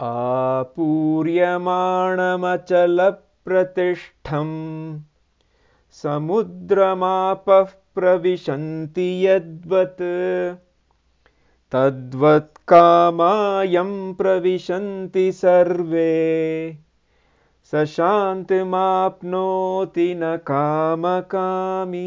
आपूर्यमाणमचलप्रतिष्ठम् समुद्रमापः प्रविशन्ति यद्वत्। तद्वत् कामायं प्रविशन्ति सर्वे। स शान्तिमाप्नोति न कामकामी।